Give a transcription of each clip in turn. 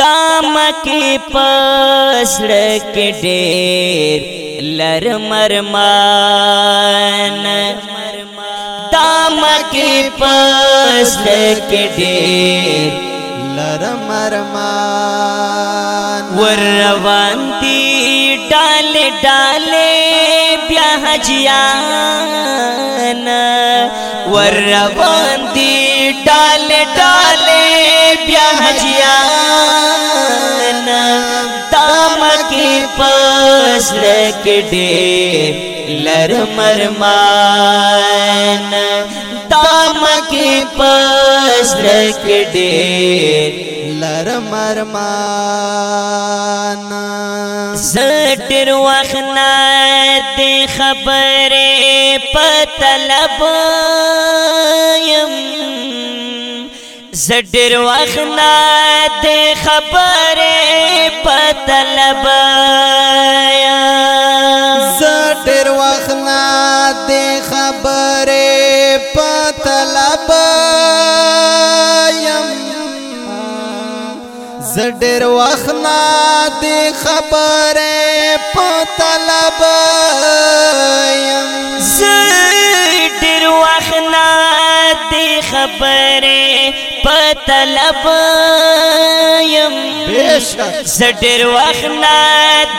دام کے پوس کے ڈیر لر مر مر دام کے کے ڈیر لر مرم ورندی ڈال ڈالے پیاہ جیا نوندی ڈال ڈالے بیا حجیان دام کی پوس لک لر مرمان دام کی پوس لک لر مرمان زٹر وخنا رو خبر پتلب زډر وخنا د خبره پتلب یا زډر وخنا د خبره پتلب یم زډر وخنا د خبره پتلب یم خبرې پتلب يم زډر وخت نه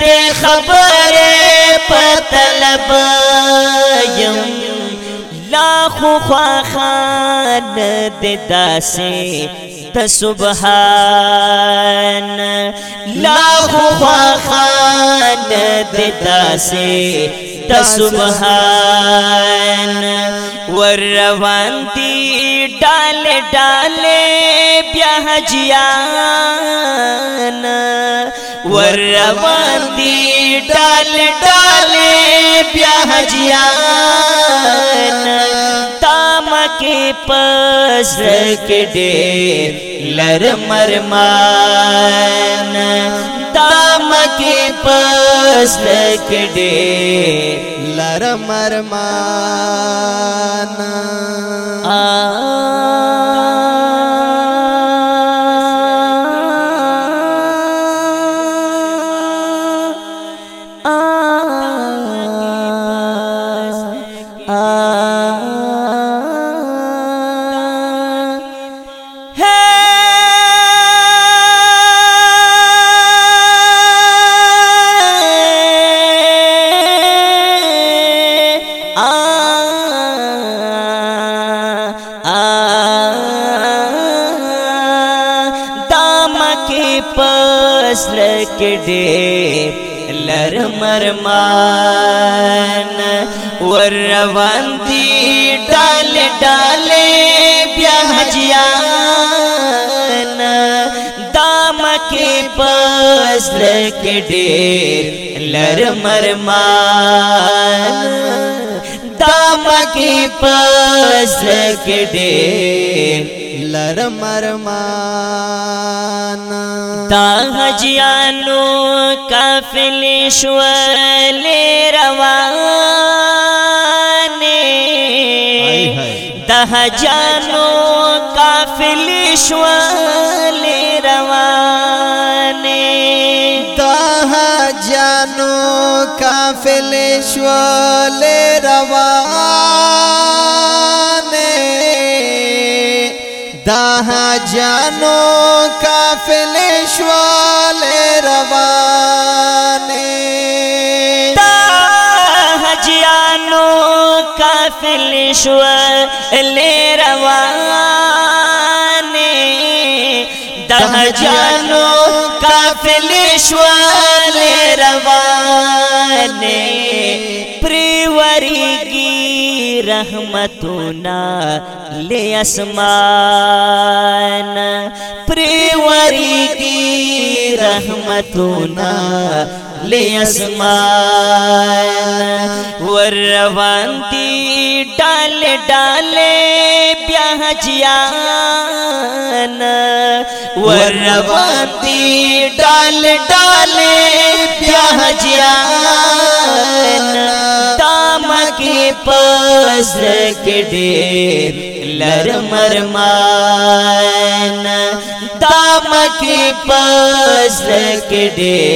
دې خبرې پتلب يم لا خو خان دې داسې د سبحان لا خو خان دې داسې سبحان ور روان جرمندی ڈال ڈالے بیا جیا تام کے پس کے دے لر مرم مکی پس لکڑی لرم ارمان آ آ آ دامکی پس لکڑی لر مرمان ور روان دی ڈال ڈالے بیا حجیان دام کے پس رکھ دیر لر مرمان تامکی پسکڑی لرم ارمان تا حجیانو کافلی شوالی روانی دا حجانو کافلی شوالی روانی کسانو کافل شوال روانه دا حجانو کافل شوال روانه دا حجانو کافل شوال روانه کافل شوال روانے پریوری کی رحمتونا لے اسمان پریوری کی رحمت نا لیسمار ور ډال ډال بیا حجیان ور روان دي ډال ډال بیا حجیان تام کې پس کډې لرمر مان تام کې پس کډې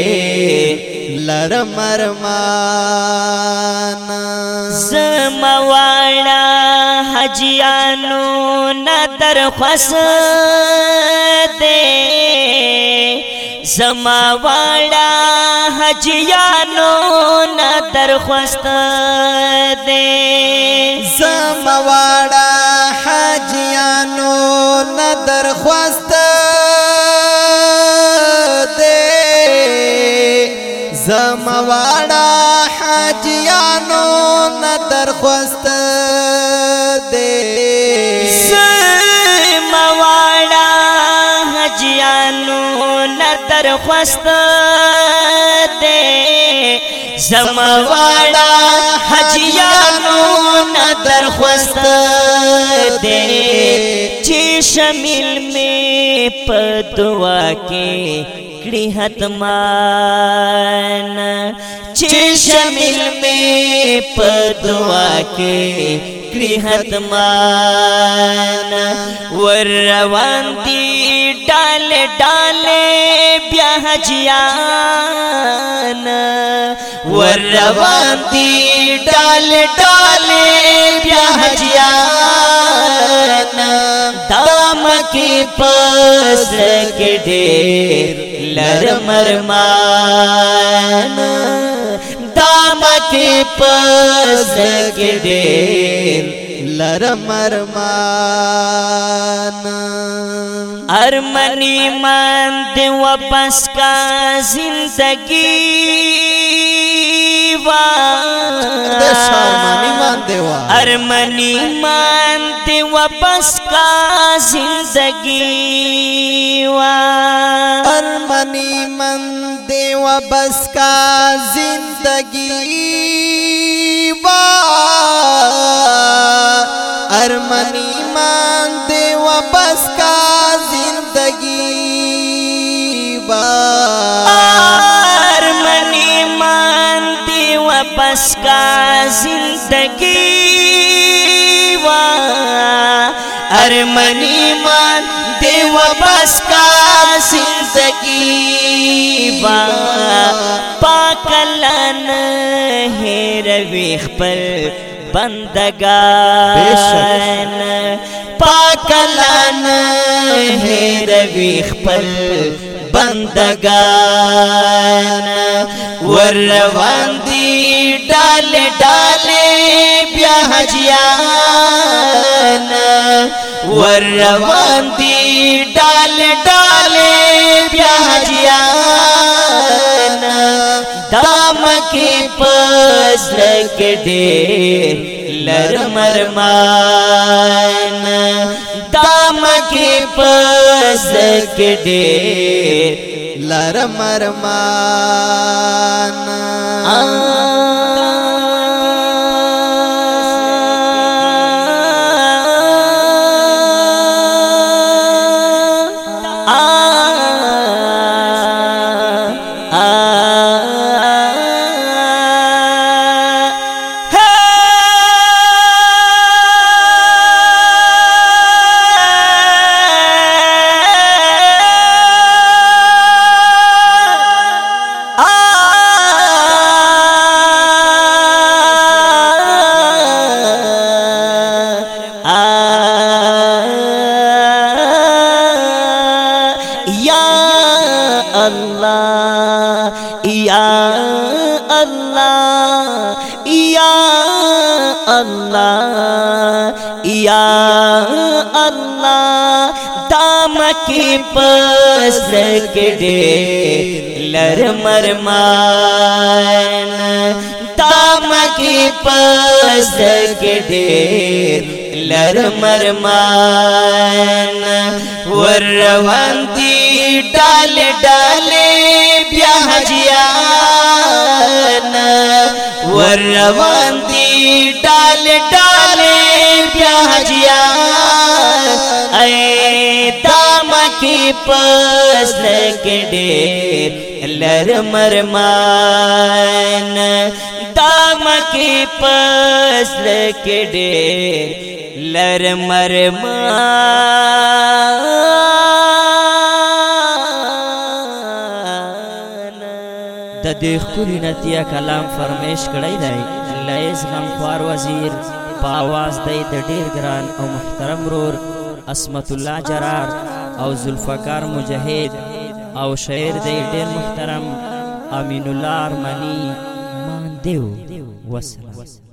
لرمر مان زموا حاجیانو ندر خس دے زما والا حاجیانو ندر خست دے زما والا حاجیانو ندر خست دے زما والا حاجیانو ندر خست دے دے سمواڑا حجیانو ندر خوست دے سمواڑا حجیانو ندر خوست دے چی شمیل میں پدوا کے کڑی حتمان چی شمیل میں پدوا کے فکری ور وروتی ڈال ڈالے بہجیا نوتی ڈال ڈالے کی پاس کے لر مرمان دام کی پس کے لرم ارمان لرمر مان دے واپس کا زندگی وان ہر منی مندو بس کا زندگی ہر منی مند بس کا زندگی با ہر منی مند بس کا زندگی با ہر منی مندو بس کا زندگی منی مان من بس کا زندگی با پاکلن ہیر رویخ پر بندگان پاکلن پاکل رویخ ویخ پر بندگان ور روان دي ډال ډال بیا حجیان ور روان دي ډال ډال بیا حجیان دام کې پس لګ ډېر لرمرمان مکی پس کډې لرم ارمان اللہ یا اللہ دام کی پس پست لر مرمان دام کی پس پست لر مرمان ور روان دی ڈال ڈالے بیا حجیان ور روان دی ڈال ڈالے بیا حجیان اے دامکی پس لکڑے لر مرمان دام کی پس لکی ڈیر لر مرمان د دې خوري نتیه کلام فرمیش کړی دی لایز غمخوار وزیر په आवाज دی د ډیر ګران او محترم رور اسمت الله جرار او ذوالفقار مجاهد او شاعر دی ډیر محترم امین الله ارمنی مان دیو وسلام